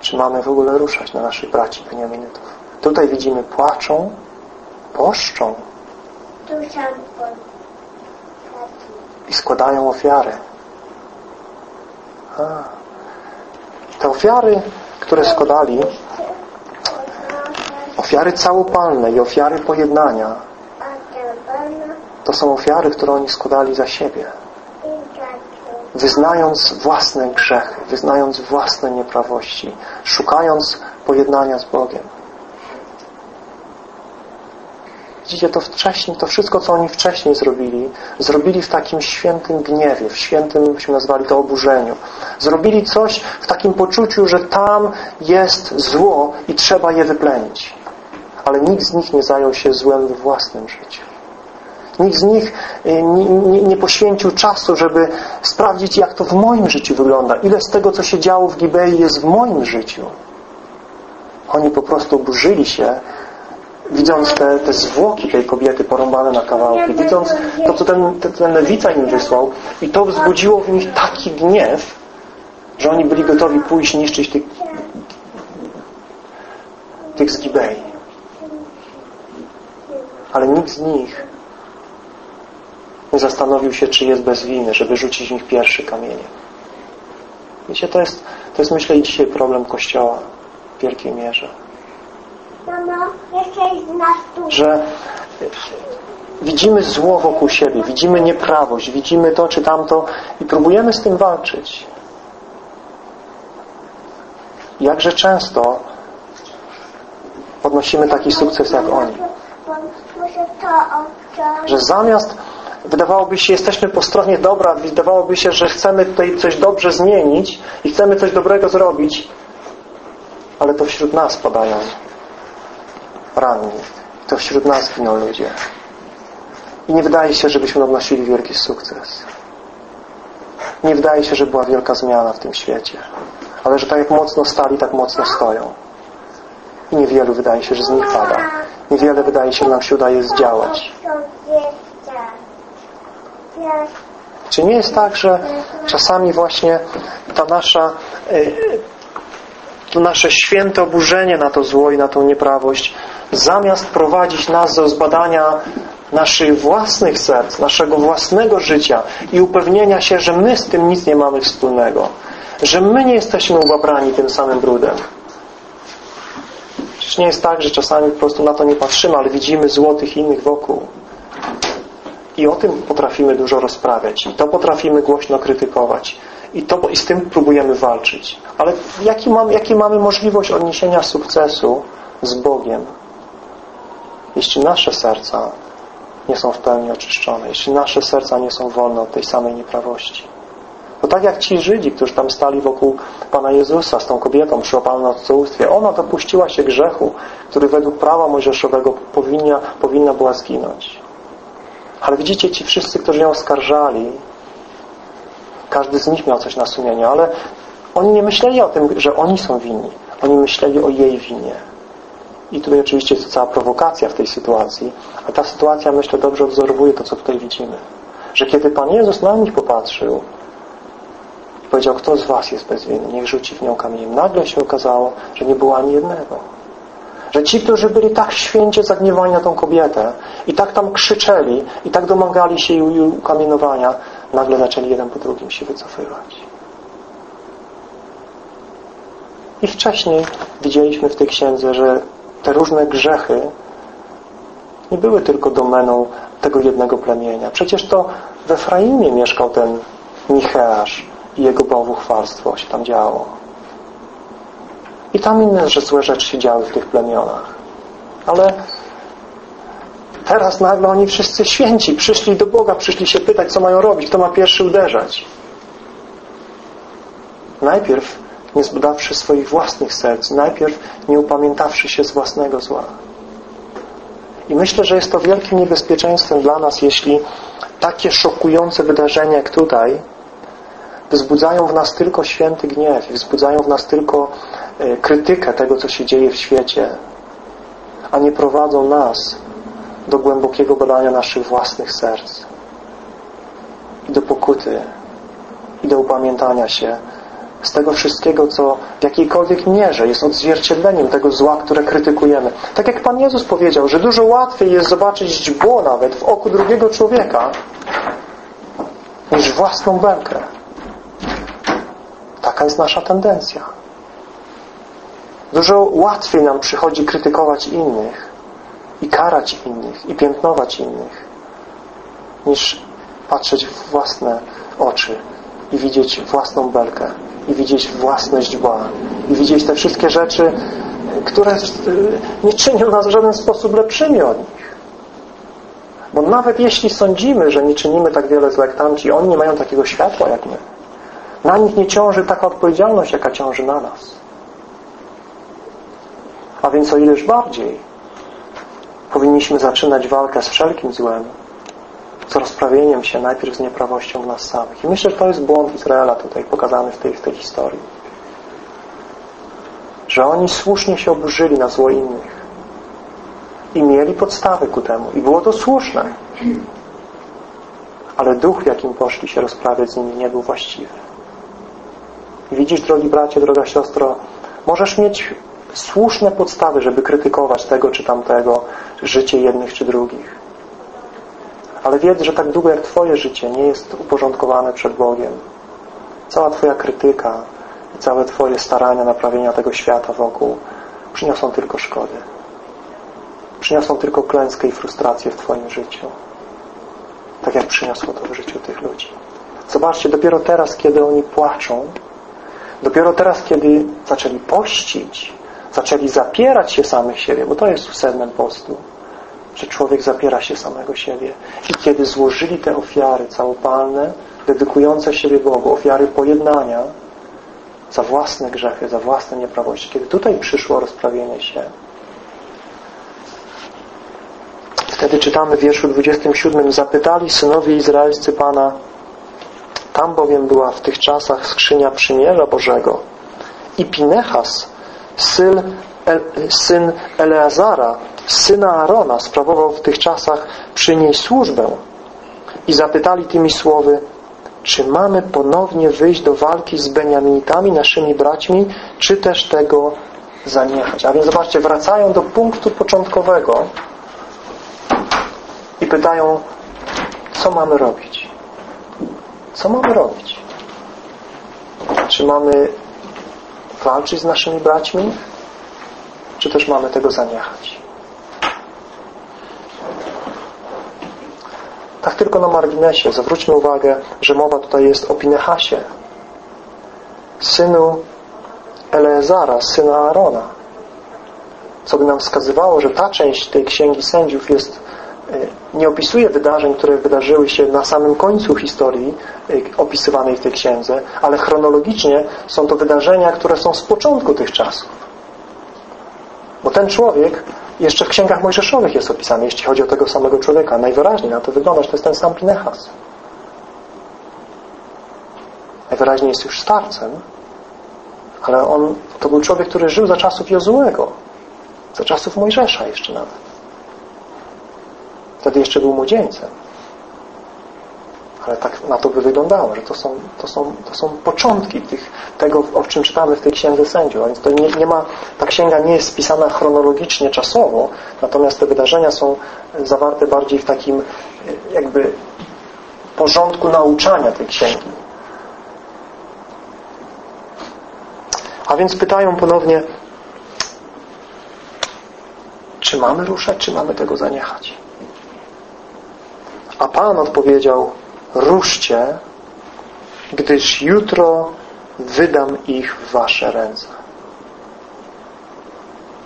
czy mamy w ogóle ruszać na naszych braci Beniaminitów. Tutaj widzimy płaczą, poszczą i składają ofiary. A. Te ofiary, które składali, ofiary całopalne i ofiary pojednania, to są ofiary, które oni składali za siebie. Wyznając własne grzechy, wyznając własne nieprawości, szukając pojednania z Bogiem. Widzicie, to wcześniej, to wszystko, co oni wcześniej zrobili, zrobili w takim świętym gniewie, w świętym, byśmy nazwali to oburzeniu. Zrobili coś w takim poczuciu, że tam jest zło i trzeba je wyplenić. Ale nikt z nich nie zajął się złem we własnym życiu. Nikt z nich y, nie, nie, nie, poświęcił czasu, żeby sprawdzić, jak to w moim życiu wygląda. Ile z tego, co się działo w Gibei jest w moim życiu. Oni po prostu burzyli się widząc te, te zwłoki tej kobiety porąbane na kawałki, widząc to, co ten, ten, ten lewica im wysłał i to wzbudziło w nich taki gniew, że oni byli gotowi pójść niszczyć tych, tych z Gibei. Ale nikt z nich nie zastanowił się, czy jest bez winy, żeby rzucić w nich pierwszy kamienie. Wiecie, to jest, to jest myślę i dzisiaj problem Kościoła w wielkiej mierze że widzimy zło wokół siebie, widzimy nieprawość, widzimy to czy tamto i próbujemy z tym walczyć. Jakże często odnosimy taki sukces jak oni. Że zamiast wydawałoby się, jesteśmy po stronie dobra, wydawałoby się, że chcemy tutaj coś dobrze zmienić i chcemy coś dobrego zrobić, ale to wśród nas padają ranni. To wśród nas giną ludzie. I nie wydaje się, żebyśmy odnosili wielki sukces. Nie wydaje się, że była wielka zmiana w tym świecie. Ale że tak jak mocno stali, tak mocno stoją. I niewielu wydaje się, że z nich pada. Niewiele wydaje się, że nam się udaje zdziałać. Czy nie jest tak, że czasami właśnie ta nasza to nasze święte oburzenie na to zło i na tą nieprawość zamiast prowadzić nas do zbadania naszych własnych serc, naszego własnego życia i upewnienia się, że my z tym nic nie mamy wspólnego, że my nie jesteśmy ubabrani tym samym brudem. Przecież nie jest tak, że czasami po prostu na to nie patrzymy, ale widzimy zło tych innych wokół. I o tym potrafimy dużo rozprawiać. I to potrafimy głośno krytykować. I, to, i z tym próbujemy walczyć. Ale jaki, mam, jaki mamy możliwość odniesienia sukcesu z Bogiem? jeśli nasze serca nie są w pełni oczyszczone, jeśli nasze serca nie są wolne od tej samej nieprawości. To tak jak ci Żydzi, którzy tam stali wokół Pana Jezusa z tą kobietą przyłapaną na cudzołóstwie, ona dopuściła się grzechu, który według prawa mojżeszowego powinna, powinna była zginąć. Ale widzicie, ci wszyscy, którzy ją oskarżali, każdy z nich miał coś na sumieniu, ale oni nie myśleli o tym, że oni są winni. Oni myśleli o jej winie. I tutaj oczywiście jest cała prowokacja w tej sytuacji, a ta sytuacja, myślę, dobrze odwzorowuje to, co tutaj widzimy. Że kiedy Pan Jezus na nich popatrzył powiedział, kto z Was jest bez winy, niech rzuci w nią kamieniem. Nagle się okazało, że nie było ani jednego. Że ci, którzy byli tak święcie zagniewani na tą kobietę i tak tam krzyczeli i tak domagali się jej ukamienowania, nagle zaczęli jeden po drugim się wycofywać. I wcześniej widzieliśmy w tej księdze, że te różne grzechy nie były tylko domeną tego jednego plemienia. Przecież to w Efraimie mieszkał ten Micheasz i jego bałwuchwalstwo się tam działo. I tam inne że złe rzeczy się działy w tych plemionach. Ale teraz nagle oni wszyscy święci przyszli do Boga, przyszli się pytać, co mają robić, kto ma pierwszy uderzać. Najpierw nie zbadawszy swoich własnych serc, najpierw nie upamiętawszy się z własnego zła. I myślę, że jest to wielkim niebezpieczeństwem dla nas, jeśli takie szokujące wydarzenia jak tutaj wzbudzają w nas tylko święty gniew, wzbudzają w nas tylko e, krytykę tego, co się dzieje w świecie, a nie prowadzą nas do głębokiego badania naszych własnych serc i do pokuty i do upamiętania się z tego wszystkiego, co w jakiejkolwiek mierze jest odzwierciedleniem tego zła, które krytykujemy. Tak jak Pan Jezus powiedział, że dużo łatwiej jest zobaczyć źdźbło nawet w oku drugiego człowieka, niż własną belkę. Taka jest nasza tendencja. Dużo łatwiej nam przychodzi krytykować innych i karać innych i piętnować innych, niż patrzeć w własne oczy i widzieć własną belkę i widzieć własne źdźbła i widzieć te wszystkie rzeczy, które nie czynią nas w żaden sposób lepszymi od nich. Bo nawet jeśli sądzimy, że nie czynimy tak wiele złe jak tamci, oni nie mają takiego światła jak my. Na nich nie ciąży taka odpowiedzialność, jaka ciąży na nas. A więc o ileż bardziej powinniśmy zaczynać walkę z wszelkim złem, z rozprawieniem się najpierw z nieprawością w nas samych. I myślę, że to jest błąd Izraela tutaj pokazany w tej, w tej historii. Że oni słusznie się oburzyli na zło innych. I mieli podstawy ku temu. I było to słuszne. Ale duch, w jakim poszli się rozprawiać z nimi, nie był właściwy. Widzisz, drogi bracie, droga siostro, możesz mieć słuszne podstawy, żeby krytykować tego czy tamtego, życie jednych czy drugich. Ale wiedz, że tak długo jak Twoje życie nie jest uporządkowane przed Bogiem, cała Twoja krytyka i całe Twoje starania naprawienia tego świata wokół przyniosą tylko szkody. Przyniosą tylko klęskę i frustrację w Twoim życiu. Tak jak przyniosło to w życiu tych ludzi. Zobaczcie, dopiero teraz, kiedy oni płaczą, dopiero teraz, kiedy zaczęli pościć, zaczęli zapierać się samych siebie, bo to jest sednem postu, że człowiek zapiera się samego siebie. I kiedy złożyli te ofiary całopalne, dedykujące siebie Bogu, ofiary pojednania za własne grzechy, za własne nieprawości, kiedy tutaj przyszło rozprawienie się, wtedy czytamy w wierszu 27 zapytali synowie izraelscy Pana tam bowiem była w tych czasach skrzynia przymierza Bożego i Pinechas syn, syn Eleazara syna Arona sprawował w tych czasach przy niej służbę i zapytali tymi słowy czy mamy ponownie wyjść do walki z Beniaminitami, naszymi braćmi, czy też tego zaniechać. A więc zobaczcie, wracają do punktu początkowego i pytają, co mamy robić? Co mamy robić? Czy mamy walczyć z naszymi braćmi, czy też mamy tego zaniechać? Tak tylko na marginesie zwróćmy uwagę, że mowa tutaj jest o Pinehasie, synu Eleazara, syna Aarona. Co by nam wskazywało, że ta część tej Księgi Sędziów jest nie opisuje wydarzeń, które wydarzyły się na samym końcu historii e, opisywanej w tej księdze, ale chronologicznie są to wydarzenia, które są z początku tych czasów. Bo ten człowiek jeszcze w księgach mojżeszowych jest opisany, jeśli chodzi o tego samego człowieka. Najwyraźniej na to wygląda, że to jest ten sam Pinechas. Najwyraźniej jest już starcem, ale on to był człowiek, który żył za czasów Jozułego, za czasów Mojżesza jeszcze nawet. Wtedy jeszcze był młodzieńcem. Ale tak na to by wyglądało, że to są, to są, to są początki tych, tego, o czym czytamy w tej Księdze Sędziów. A więc to nie, nie ma, ta księga nie jest spisana chronologicznie, czasowo, natomiast te wydarzenia są zawarte bardziej w takim jakby porządku nauczania tej księgi. A więc pytają ponownie, czy mamy ruszać, czy mamy tego zaniechać? A Pan odpowiedział, ruszcie, gdyż jutro wydam ich w wasze ręce.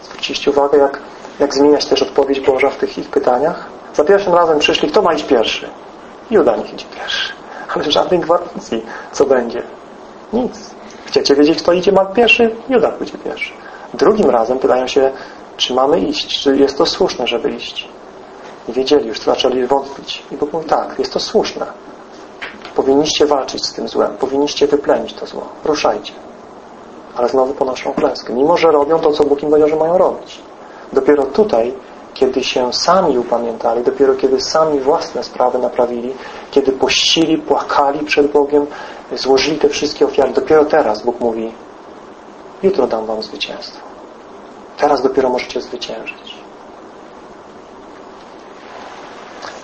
Zwróciliście uwagę, jak, jak zmieniać też odpowiedź Boża w tych ich pytaniach? Za pierwszym razem przyszli, kto ma iść pierwszy? Juda niech idzie pierwszy. Ale żadnej gwarancji, co będzie. Nic. Chcecie wiedzieć, kto idzie ma pierwszy? Juda pójdzie pierwszy. Drugim razem pytają się, czy mamy iść, czy jest to słuszne, żeby iść. I wiedzieli już, zaczęli wątpić. I Bóg mówi, tak, jest to słuszne. Powinniście walczyć z tym złem. Powinniście wyplenić to zło. Ruszajcie. Ale znowu ponoszą klęskę. Mimo, że robią to, co Bóg im powiedział, że mają robić. Dopiero tutaj, kiedy się sami upamiętali, dopiero kiedy sami własne sprawy naprawili, kiedy pościli, płakali przed Bogiem, złożyli te wszystkie ofiary, dopiero teraz Bóg mówi jutro dam wam zwycięstwo. Teraz dopiero możecie zwyciężyć.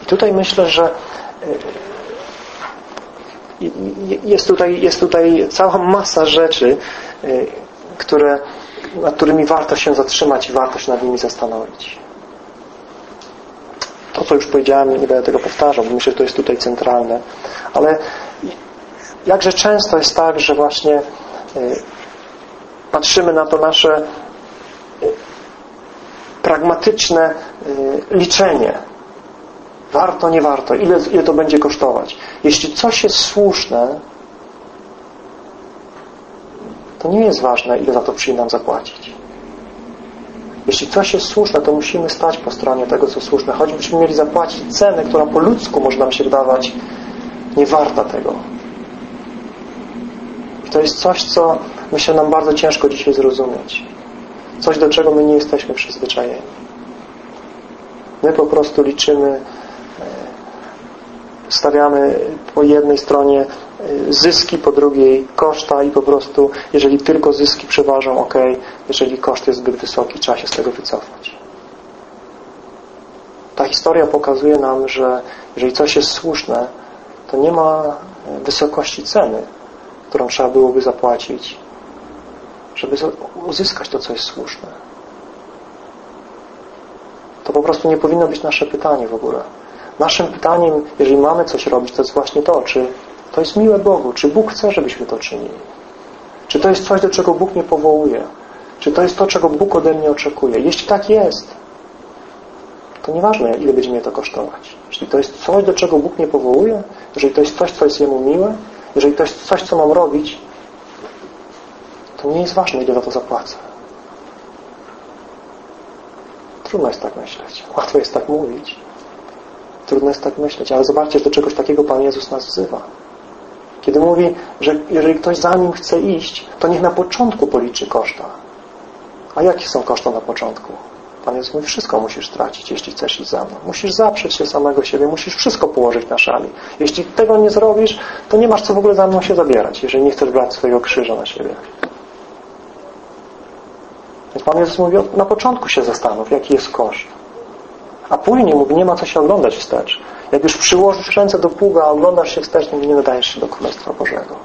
Tutaj myślę, że y, jest tutaj, jest tutaj cała masa rzeczy, y, które, nad którymi warto się zatrzymać i warto się nad nimi zastanowić. To, co już powiedziałem, nie będę tego powtarzał, bo myślę, że to jest tutaj centralne. Ale jakże często jest tak, że właśnie y, patrzymy na to nasze pragmatyczne liczenie Warto, nie warto. Ile, ile to będzie kosztować? Jeśli coś jest słuszne, to nie jest ważne, ile za to przyjdzie nam zapłacić. Jeśli coś jest słuszne, to musimy stać po stronie tego, co słuszne. Choćbyśmy mieli zapłacić cenę, która po ludzku może nam się wydawać nie warta tego. I to jest coś, co myślę nam bardzo ciężko dzisiaj zrozumieć. Coś, do czego my nie jesteśmy przyzwyczajeni. My po prostu liczymy stawiamy po jednej stronie y, zyski, po drugiej koszta i po prostu, jeżeli tylko zyski przeważą, ok, jeżeli koszt jest zbyt wysoki, trzeba się z tego wycofać. Ta historia pokazuje nam, że jeżeli coś jest słuszne, to nie ma y, wysokości ceny, którą trzeba byłoby zapłacić, żeby uzyskać to, co jest słuszne. To po prostu nie powinno być nasze pytanie w ogóle. Naszym pytaniem, jeżeli mamy coś robić, to jest właśnie to, czy to jest miłe Bogu, czy Bóg chce, żebyśmy to czynili. Czy to jest coś, do czego Bóg nie powołuje. Czy to jest to, czego Bóg ode mnie oczekuje. Jeśli tak jest, to nieważne, ile będzie mnie to kosztować. Jeśli to jest coś, do czego Bóg nie powołuje, jeżeli to jest coś, co jest Jemu miłe, jeżeli to jest coś, co mam robić, to nie jest ważne, ile za to zapłacę. Trudno jest tak myśleć. Łatwo jest tak mówić. Trudno jest tak myśleć, ale zobaczcie, do czegoś takiego Pan Jezus nas wzywa. Kiedy mówi, że jeżeli ktoś za Nim chce iść, to niech na początku policzy koszta. A jakie są koszta na początku? Pan Jezus mówi, wszystko musisz stracić, jeśli chcesz iść za mną. Musisz zaprzeć się samego siebie, musisz wszystko położyć na szali. Jeśli tego nie zrobisz, to nie masz co w ogóle za mną się zabierać, jeżeli nie chcesz brać swojego krzyża na siebie. Więc Pan Jezus mówi, na początku się zastanów, jaki jest koszt. A później mówi, nie ma co się oglądać wstecz. Jak już przyłożysz ręce do pługa, a oglądasz się wstecz, nie nadajesz się do Królestwa Bożego.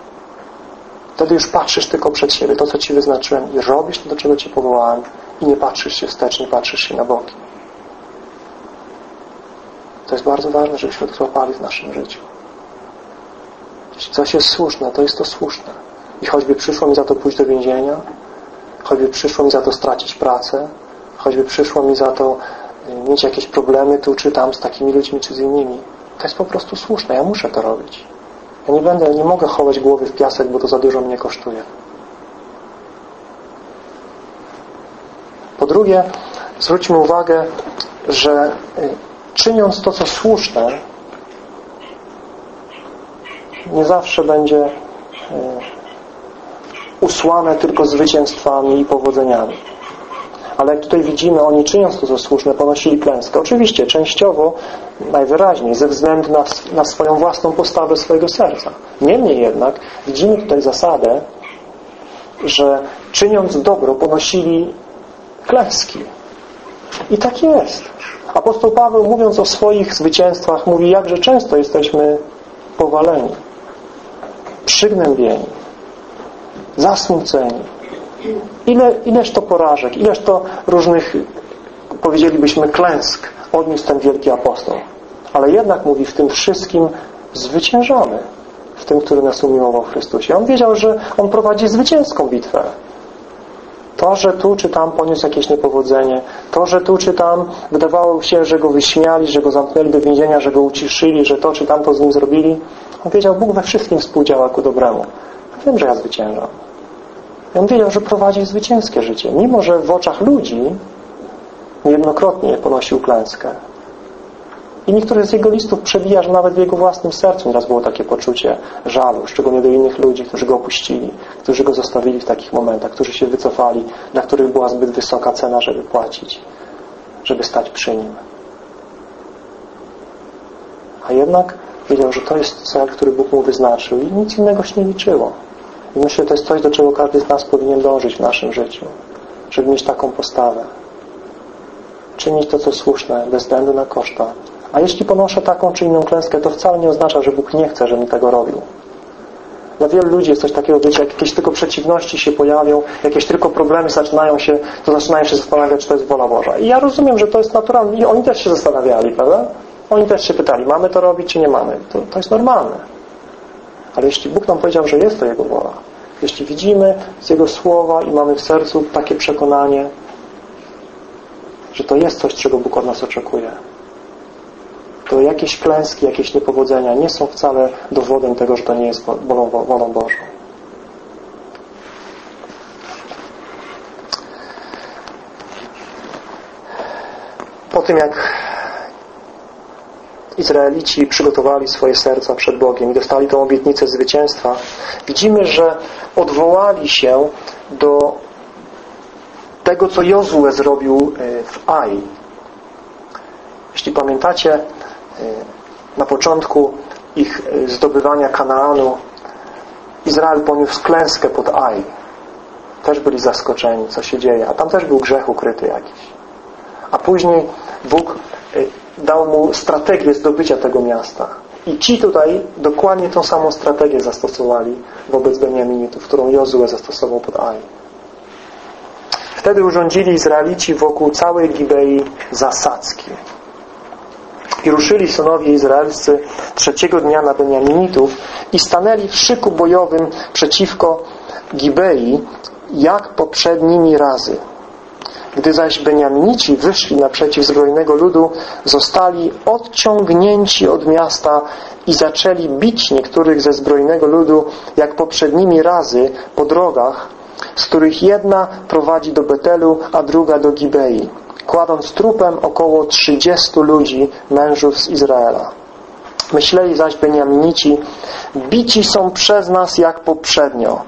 Wtedy już patrzysz tylko przed siebie, to co Ci wyznaczyłem i robisz to, do czego Cię powołałem i nie patrzysz się wstecz, nie patrzysz się na boki. To jest bardzo ważne, żebyśmy to złapali w naszym życiu. Jeśli coś jest słuszne, to jest to słuszne. I choćby przyszło mi za to pójść do więzienia, choćby przyszło mi za to stracić pracę, choćby przyszło mi za to mieć jakieś problemy tu czy tam z takimi ludźmi czy z innymi. To jest po prostu słuszne. Ja muszę to robić. Ja nie będę, nie mogę chować głowy w piasek, bo to za dużo mnie kosztuje. Po drugie, zwróćmy uwagę, że y, czyniąc to, co słuszne, nie zawsze będzie y, usłane tylko zwycięstwami i powodzeniami. Ale jak tutaj widzimy, oni czyniąc to, co słuszne, ponosili klęskę. Oczywiście, częściowo, najwyraźniej, ze względu na, na swoją własną postawę swojego serca. Niemniej jednak widzimy tutaj zasadę, że czyniąc dobro, ponosili klęski. I tak jest. Apostoł Paweł, mówiąc o swoich zwycięstwach, mówi, jakże często jesteśmy powaleni, przygnębieni, zasmuceni, Ile, ileż to porażek, ileż to różnych, powiedzielibyśmy, klęsk odniósł ten wielki apostoł. Ale jednak mówi, w tym wszystkim zwyciężamy. W tym, który nas umiłował w Chrystusie. On wiedział, że on prowadzi zwycięską bitwę. To, że tu czy tam poniósł jakieś niepowodzenie, to, że tu czy tam wydawało się, że go wyśmiali, że go zamknęli do więzienia, że go uciszyli, że to czy tamto z nim zrobili, on wiedział, Bóg we wszystkim współdziała ku dobremu. Wiem, że ja zwyciężam. I on wiedział, że prowadzi zwycięskie życie. Mimo, że w oczach ludzi niejednokrotnie ponosił klęskę. I niektórych z jego listów przewija, że nawet w jego własnym sercu nieraz było takie poczucie żalu, szczególnie do innych ludzi, którzy go opuścili, którzy go zostawili w takich momentach, którzy się wycofali, dla których była zbyt wysoka cena, żeby płacić. żeby stać przy nim. A jednak wiedział, że to jest cel, który Bóg mu wyznaczył i nic innego się nie liczyło. I myślę, że to jest coś, do czego każdy z nas powinien dążyć w naszym życiu, żeby mieć taką postawę. Czynić to, co słuszne, bez względu na koszta. A jeśli ponoszę taką czy inną klęskę, to wcale nie oznacza, że Bóg nie chce, żebym tego robił. Dla wielu ludzi jest coś takiego, wiecie, jak jakieś tylko przeciwności się pojawią, jakieś tylko problemy zaczynają się, to zaczynają się zastanawiać, czy to jest wola Boża. I ja rozumiem, że to jest naturalne. I oni też się zastanawiali, prawda? Oni też się pytali, mamy to robić, czy nie mamy. To, to jest normalne. Ale jeśli Bóg nam powiedział, że jest to Jego wola, jeśli widzimy z Jego słowa i mamy w sercu takie przekonanie, że to jest coś, czego Bóg od nas oczekuje, to jakieś klęski, jakieś niepowodzenia nie są wcale dowodem tego, że to nie jest wolą, wolą Bożą. Po tym jak Izraelici przygotowali swoje serca przed Bogiem i dostali tą obietnicę zwycięstwa, widzimy, że odwołali się do tego, co Jozue zrobił e, w Ai. Jeśli pamiętacie, e, na początku ich e, zdobywania Kanaanu Izrael poniósł klęskę pod Ai. Też byli zaskoczeni, co się dzieje. A tam też był grzech ukryty jakiś. A później Bóg dał mu strategię zdobycia tego miasta. I ci tutaj dokładnie tą samą strategię zastosowali wobec Beniaminitów, którą Jozue zastosował pod Ai. Wtedy urządzili Izraelici wokół całej Gibei zasadzki. I ruszyli synowie izraelscy trzeciego dnia na Beniaminitów i stanęli w szyku bojowym przeciwko Gibei, jak poprzednimi razy. Gdy zaś Beniaminici wyszli naprzeciw zbrojnego ludu, zostali odciągnięci od miasta i zaczęli bić niektórych ze zbrojnego ludu, jak poprzednimi razy, po drogach, z których jedna prowadzi do Betelu, a druga do Gibei, kładąc trupem około trzydziestu ludzi, mężów z Izraela. Myśleli zaś Beniaminici, bici są przez nas jak poprzednio.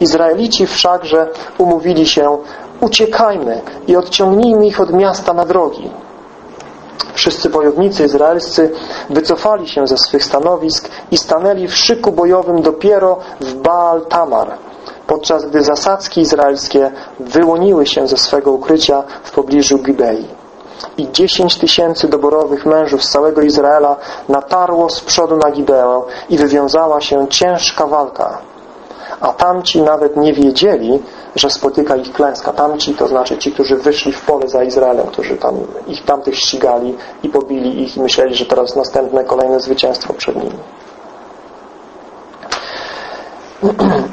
Izraelici wszakże umówili się, uciekajmy i odciągnijmy ich od miasta na drogi. Wszyscy wojownicy izraelscy wycofali się ze swych stanowisk i stanęli w szyku bojowym dopiero w Baal Tamar, podczas gdy zasadzki izraelskie wyłoniły się ze swego ukrycia w pobliżu Gibei. I dziesięć tysięcy doborowych mężów z całego Izraela natarło z przodu na Gibeę i wywiązała się ciężka walka. A tamci nawet nie wiedzieli, że spotyka ich klęska. Tamci, to znaczy ci, którzy wyszli w pole za Izraelem, którzy tam ich tamtych ścigali i pobili ich i myśleli, że teraz następne, kolejne zwycięstwo przed nimi. (clears throat)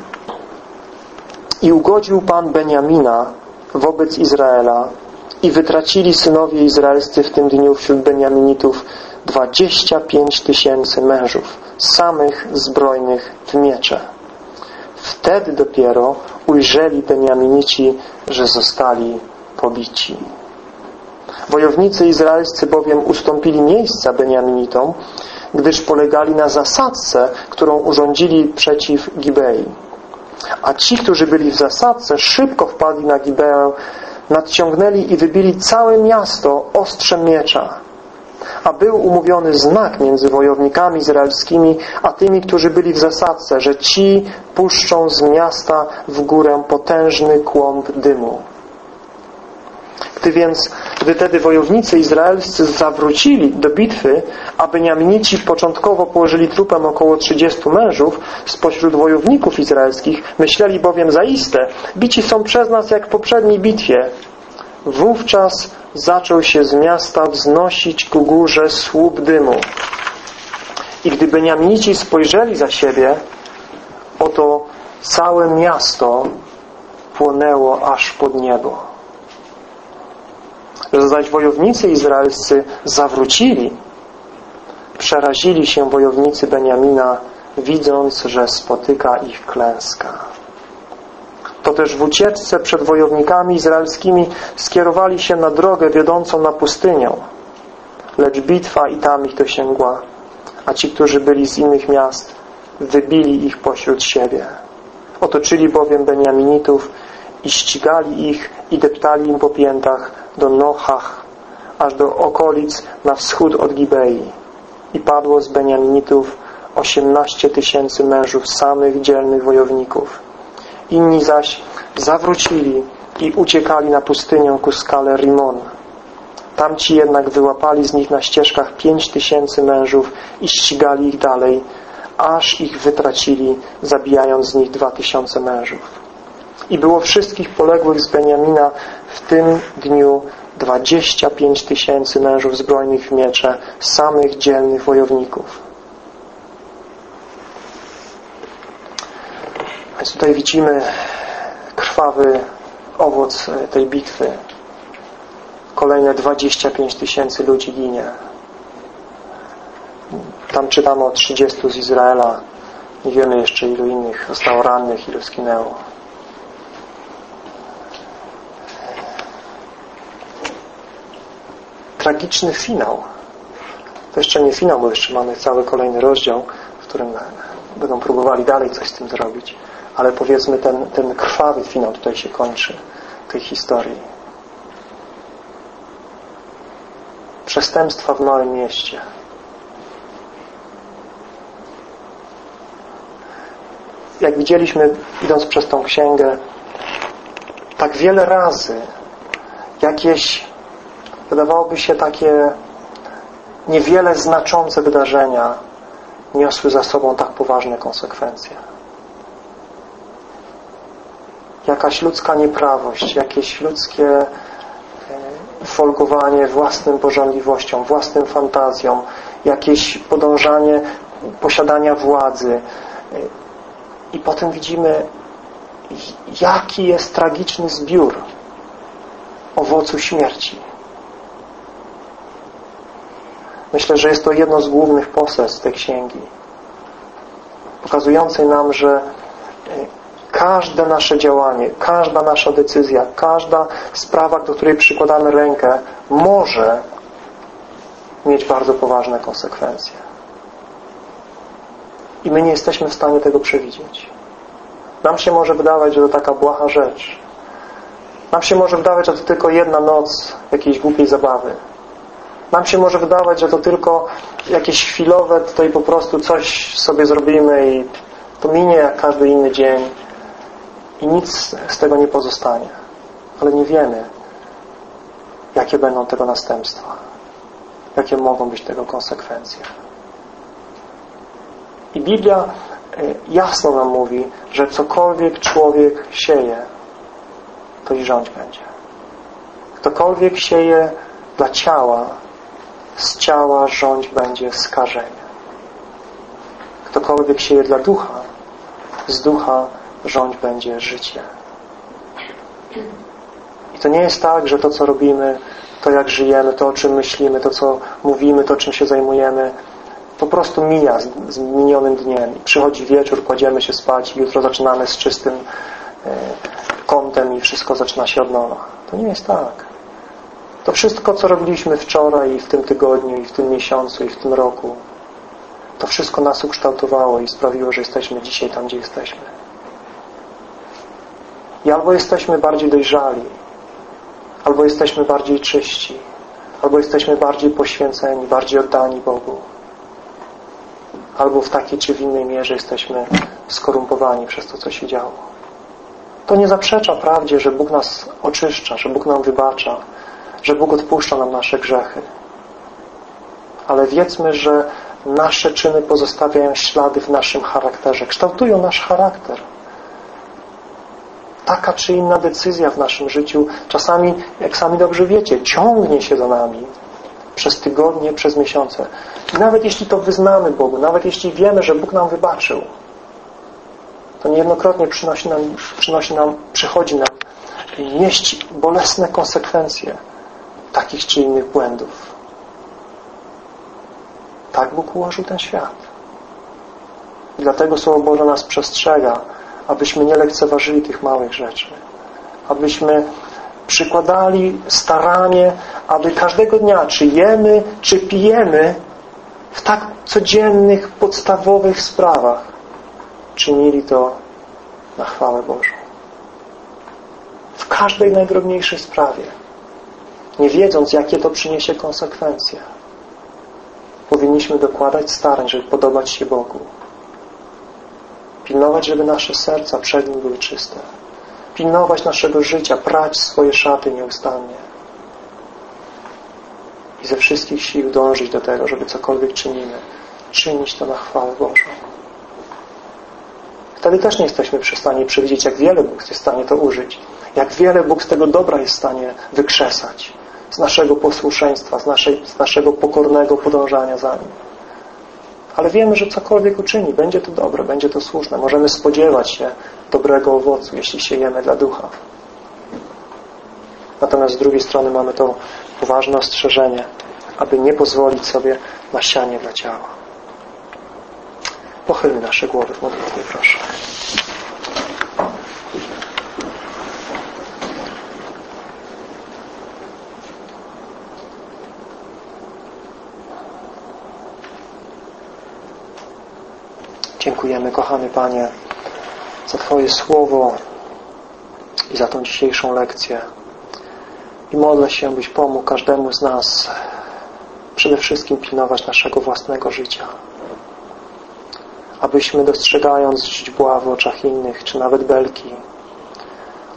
I ugodził Pan Beniamina wobec Izraela i wytracili synowie izraelscy w tym dniu wśród Beniaminitów 25 tysięcy mężów, samych zbrojnych w miecze. Wtedy dopiero ujrzeli Beniaminici, że zostali pobici. Wojownicy izraelscy bowiem ustąpili miejsca Beniaminitom, gdyż polegali na zasadzce, którą urządzili przeciw Gibei. A ci, którzy byli w zasadce, szybko wpadli na Gibeę, nadciągnęli i wybili całe miasto ostrzem miecza. A był umówiony znak między wojownikami izraelskimi, a tymi, którzy byli w zasadce, że ci puszczą z miasta w górę potężny kłąb dymu. Gdy więc, gdy tedy wojownicy izraelscy zawrócili do bitwy, a Beniaminici początkowo położyli trupem około 30 mężów spośród wojowników izraelskich, myśleli bowiem zaiste, bici są przez nas jak w poprzedniej bitwie. Wówczas zaczął się z miasta wznosić ku górze słup dymu. I gdy Beniaminici spojrzeli za siebie, oto całe miasto płonęło aż pod niebo zaś wojownicy izraelscy zawrócili, przerazili się wojownicy Beniamina, widząc, że spotyka ich klęska. To też w ucieczce przed wojownikami izraelskimi skierowali się na drogę wiodącą na pustynię, lecz bitwa i tam ich dosięgła, a ci, którzy byli z innych miast, wybili ich pośród siebie. Otoczyli bowiem Beniaminitów i ścigali ich i deptali im po piętach do Nochach, aż do okolic na wschód od Gibei. I padło z Beniaminitów 18 tysięcy mężów, samych dzielnych wojowników. Inni zaś zawrócili i uciekali na pustynię ku skale Rimon. Tamci jednak wyłapali z nich na ścieżkach pięć tysięcy mężów i ścigali ich dalej, aż ich wytracili, zabijając z nich dwa tysiące mężów. I było wszystkich poległych z Beniamina w tym dniu dwadzieścia pięć tysięcy mężów zbrojnych w miecze, samych dzielnych wojowników. Więc tutaj widzimy krwawy owoc tej bitwy. Kolejne 25 tysięcy ludzi ginie. Tam czytamy o 30 z Izraela. Nie wiemy jeszcze ilu innych zostało rannych, ilu zginęło. Tragiczny finał. To jeszcze nie finał, bo jeszcze mamy cały kolejny rozdział, w którym będą próbowali dalej coś z tym zrobić. Ale powiedzmy, ten, ten krwawy finał tutaj się kończy tej historii. Przestępstwa w małym mieście. Jak widzieliśmy, idąc przez tą księgę, tak wiele razy jakieś, wydawałoby się takie niewiele znaczące wydarzenia niosły za sobą tak poważne konsekwencje jakaś ludzka nieprawość, jakieś ludzkie e, folgowanie własnym pożądliwościom, własnym fantazjom, jakieś podążanie posiadania władzy. E, I potem widzimy, jaki jest tragiczny zbiór owocu śmierci. Myślę, że jest to jedno z głównych poselstw tej księgi, pokazującej nam, że e, Każde nasze działanie, każda nasza decyzja, każda sprawa, do której przykładamy rękę, może mieć bardzo poważne konsekwencje. I my nie jesteśmy w stanie tego przewidzieć. Nam się może wydawać, że to taka błaha rzecz. Nam się może wydawać, że to tylko jedna noc jakiejś głupiej zabawy. Nam się może wydawać, że to tylko jakieś chwilowe, tutaj po prostu coś sobie zrobimy i to minie jak każdy inny dzień i nic z tego nie pozostanie. Ale nie wiemy, jakie będą tego następstwa, jakie mogą być tego konsekwencje. I Biblia e, jasno nam mówi, że cokolwiek człowiek sieje, to i rządź będzie. Ktokolwiek sieje dla ciała, z ciała rządź będzie skażenie. Ktokolwiek sieje dla ducha, z ducha rządź będzie życie. I to nie jest tak, że to, co robimy, to jak żyjemy, to o czym myślimy, to co mówimy, to czym się zajmujemy, po prostu mija z, z minionym dniem. Przychodzi wieczór, kładziemy się spać jutro zaczynamy z czystym e, kątem i wszystko zaczyna się od nowa. To nie jest tak. To wszystko, co robiliśmy wczoraj i w tym tygodniu, i w tym miesiącu, i w tym roku, to wszystko nas ukształtowało i sprawiło, że jesteśmy dzisiaj tam, gdzie jesteśmy. I albo jesteśmy bardziej dojrzali, albo jesteśmy bardziej czyści, albo jesteśmy bardziej poświęceni, bardziej oddani Bogu, albo w takiej czy w innej mierze jesteśmy skorumpowani przez to, co się działo. To nie zaprzecza prawdzie, że Bóg nas oczyszcza, że Bóg nam wybacza, że Bóg odpuszcza nam nasze grzechy. Ale wiedzmy, że nasze czyny pozostawiają ślady w naszym charakterze, kształtują nasz charakter taka czy inna decyzja w naszym życiu czasami, jak sami dobrze wiecie, ciągnie się za nami przez tygodnie, przez miesiące. I nawet jeśli to wyznamy Bogu, nawet jeśli wiemy, że Bóg nam wybaczył, to niejednokrotnie przynosi nam, przynosi nam, przychodzi nam nieść bolesne konsekwencje takich czy innych błędów. Tak Bóg ułożył ten świat. I dlatego Słowo Boże nas przestrzega, abyśmy nie lekceważyli tych małych rzeczy. Abyśmy przykładali staranie, aby każdego dnia, czy jemy, czy pijemy, w tak codziennych, podstawowych sprawach czynili to na chwałę Bożą. W każdej najdrobniejszej sprawie. nie wiedząc, jakie to przyniesie konsekwencje. Powinniśmy dokładać starań, żeby podobać się Bogu. Pilnować, żeby nasze serca przed Nim były czyste. Pilnować naszego życia, prać swoje szaty nieustannie. I ze wszystkich sił dążyć do tego, żeby cokolwiek czynimy, czynić to na chwałę Bożą. Wtedy też nie jesteśmy w stanie przewidzieć, jak wiele Bóg jest w stanie to użyć. Jak wiele Bóg z tego dobra jest w stanie wykrzesać. Z naszego posłuszeństwa, z, naszej, z naszego pokornego podążania za Nim. Ale wiemy, że cokolwiek uczyni, będzie to dobre, będzie to słuszne. Możemy spodziewać się dobrego owocu, jeśli siejemy dla ducha. Natomiast z drugiej strony mamy to poważne ostrzeżenie, aby nie pozwolić sobie na sianie dla ciała. Pochylmy nasze głowy w modlitwie, proszę. Dziękujemy, kochany Panie, za Twoje słowo i za tą dzisiejszą lekcję. I modlę się, byś pomógł każdemu z nas przede wszystkim pilnować naszego własnego życia. Abyśmy dostrzegając źdźbła w oczach innych, czy nawet belki,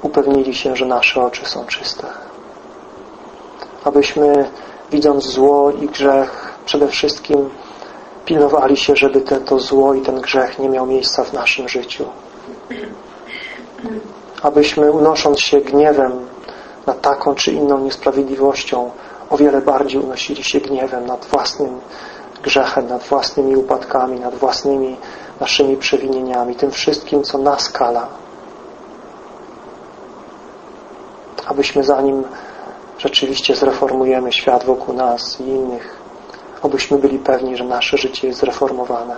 upewnili się, że nasze oczy są czyste. Abyśmy widząc zło i grzech przede wszystkim pilnowali się, żeby ten, to zło i ten grzech nie miał miejsca w naszym życiu. Abyśmy unosząc się gniewem nad taką czy inną niesprawiedliwością, o wiele bardziej unosili się gniewem nad własnym grzechem, nad własnymi upadkami, nad własnymi naszymi przewinieniami, tym wszystkim, co nas kala. Abyśmy zanim rzeczywiście zreformujemy świat wokół nas i innych, abyśmy byli pewni, że nasze życie jest zreformowane.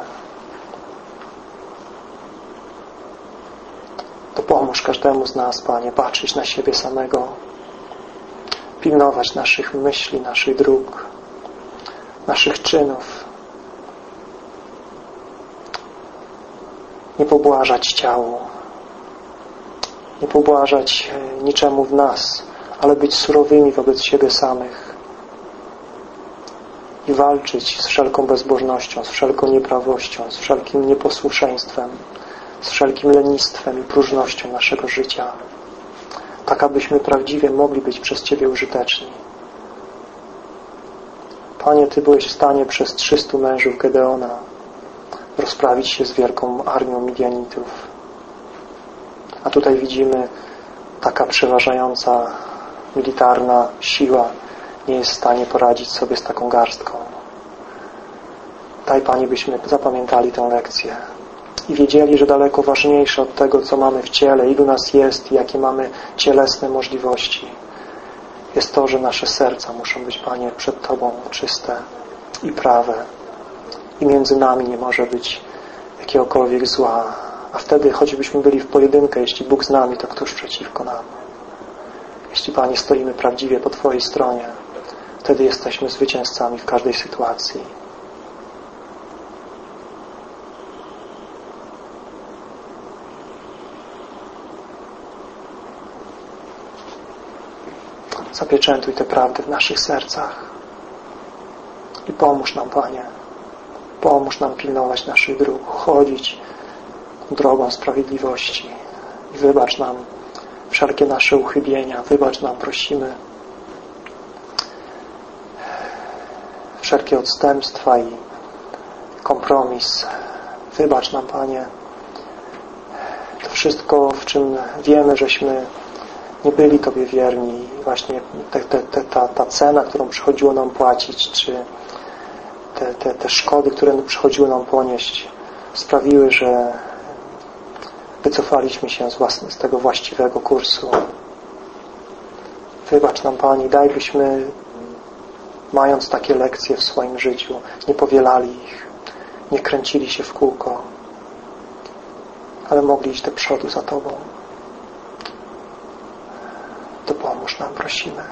To pomóż każdemu z nas, Panie, patrzeć na siebie samego, pilnować naszych myśli, naszych dróg, naszych czynów. Nie pobłażać ciału, nie pobłażać e, niczemu w nas, ale być surowymi wobec siebie samych i walczyć z wszelką bezbożnością, z wszelką nieprawością, z wszelkim nieposłuszeństwem, z wszelkim lenistwem i próżnością naszego życia tak abyśmy prawdziwie mogli być przez Ciebie użyteczni. Panie, Ty byłeś w stanie przez 300 mężów Gedeona rozprawić się z wielką armią Midianitów. A tutaj widzimy taka przeważająca militarna siła nie jest w stanie poradzić sobie z taką garstką. Daj Panie, byśmy zapamiętali tę lekcję i wiedzieli, że daleko ważniejsze od tego, co mamy w ciele, ilu nas jest i jakie mamy cielesne możliwości, jest to, że nasze serca muszą być, Panie, przed Tobą czyste i prawe. I między nami nie może być jakiegokolwiek zła. A wtedy, choćbyśmy byli w pojedynkę, jeśli Bóg z nami, to któż przeciwko nam? Jeśli, Panie, stoimy prawdziwie po Twojej stronie, wtedy jesteśmy zwycięzcami w każdej sytuacji. Zapieczętuj te prawdy w naszych sercach. I pomóż nam, Panie. Pomóż nam pilnować naszych dróg, chodzić drogą sprawiedliwości. I wybacz nam wszelkie nasze uchybienia. Wybacz nam, prosimy, wszelkie odstępstwa i kompromis. Wybacz nam, Panie, to wszystko, w czym wiemy, żeśmy nie byli Tobie wierni właśnie te, te, te, ta, ta cena, którą przychodziło nam płacić, czy te, te, te szkody, które przychodziło nam ponieść, sprawiły, że wycofaliśmy się z, własny, z tego właściwego kursu. Wybacz nam, Pani, daj byśmy, mając takie lekcje w swoim życiu, nie powielali ich, nie kręcili się w kółko, ale mogli iść do przodu za Tobą to pomóż nam, prosimy.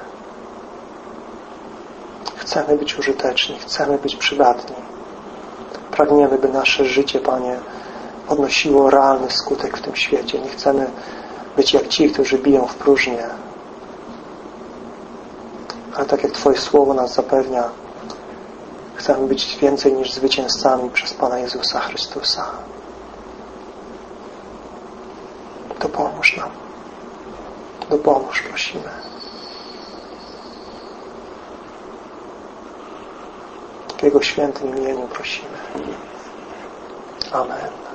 Chcemy być użyteczni, chcemy być przydatni. Pragniemy, by nasze życie, Panie, odnosiło realny skutek w tym świecie. Nie chcemy być jak ci, którzy biją w próżnię, Ale tak jak Twoje Słowo nas zapewnia, chcemy być więcej niż zwycięzcami przez Pana Jezusa Chrystusa. Dopomóż nam. Dopomóż, prosimy. W Jego świętym imieniu prosimy. Amen.